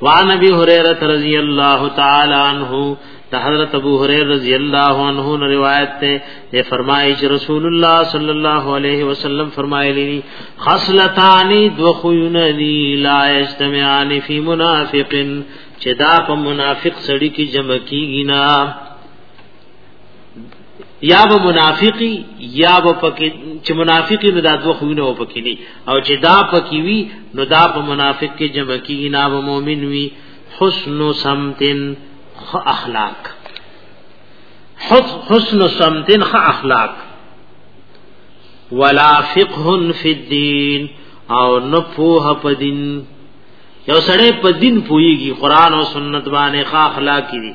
وعن ابي هريره رضي الله تعالى عنه ته حضرت ابو هريره رضی الله عنه نے روایت ته یہ فرمایي چې رسول الله صلی الله علیه وسلم فرمایلی خصلتان دو خيون ذی لا اجتمعان فی منافق چې دا په منافق سړی کې جمع کیږي نه یا به منافقی یا به پکې چې منافقی نو دا دوه خوونه و پکې نه او چې دا پکې وي نو دا په منافق کې جمع کیږي نه به مؤمن وي حسن سمتن خ اخلاق حسن سمتن خ اخلاق ولا فقه فی الدین او نه پوهه په دین یو سړی په دین پویږي قران او سنت باندې خ اخلاق دي